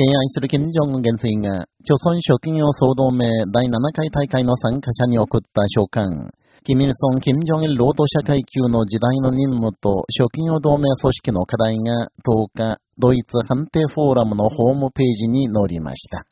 敬愛する金正恩元帥が、朝鮮職業総同盟第7回大会の参加者に送った書簡、キミルソン・キム・ジョンイル労働者階級の時代の任務と職業同盟組織の課題が10日、ドイツ判定フォーラムのホームページに載りました。